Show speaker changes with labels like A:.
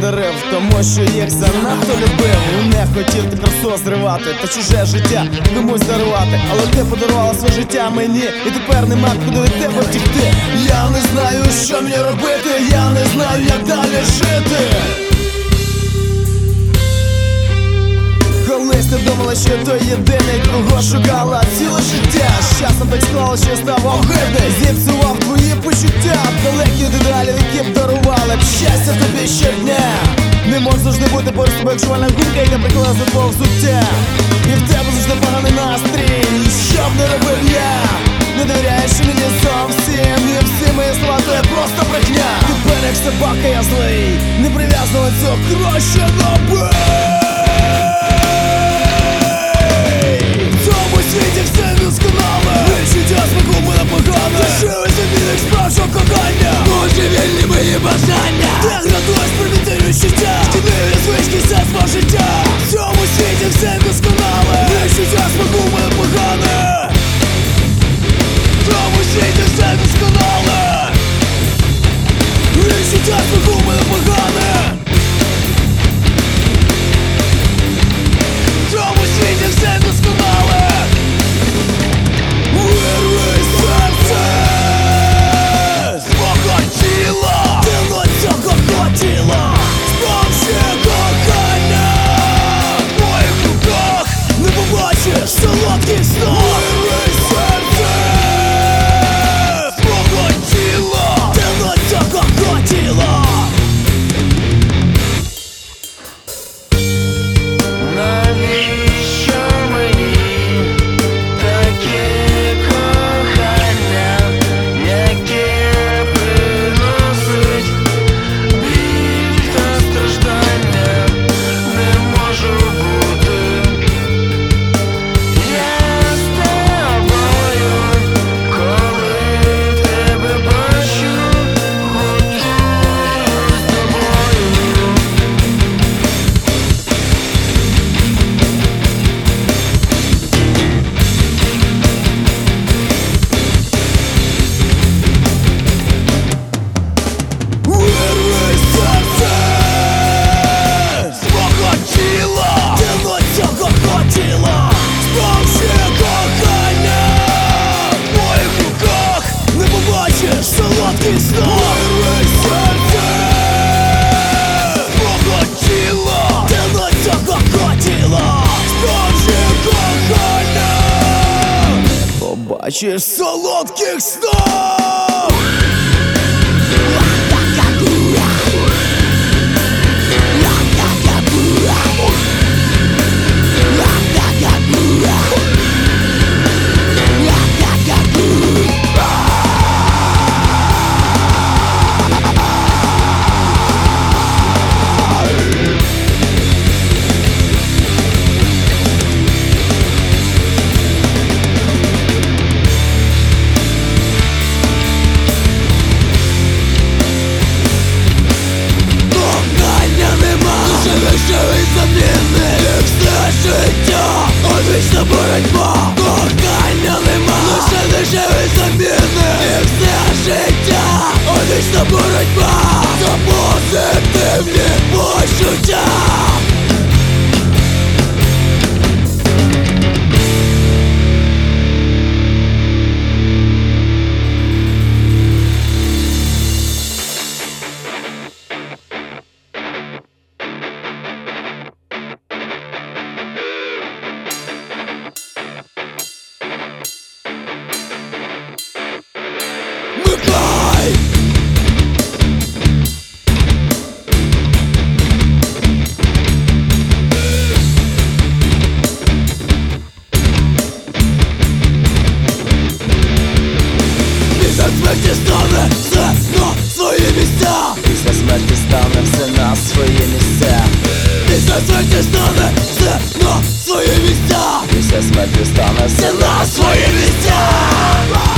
A: дарив, тому що їх занадто любив І не хотів ти красу зривати, та чуже життя комусь дарувати. Але ти подарувала своє життя мені, і тепер нема куди від тебе втікти. Я не знаю, що мені робити, я не знаю, як далі жити. Думала, що я той єдиний, кого шукала ціле життя З часом так склалося, що став огидний Зіпсував твої почуття Далекі деталі, які б дарували б щастя тобі щодня Не можеш завжди бути поруч тобою, як жувальна гумка, яка приклала за твого І в тебе завжди поганий настрій що б не робив я. Не довіряєш мені зовсім І всі мої слова, то є просто брехня. Тепер як собака я злий Не прив'язано цього краще робити в побачиш солодких Побачиш солодких снов дешеві заміни. Як все життя, одвічна боротьба. За позитивні почуття
B: все на свої місця.
A: Після смерті стане все на свої місця.
B: Після смерті стане все
A: Все на свої місця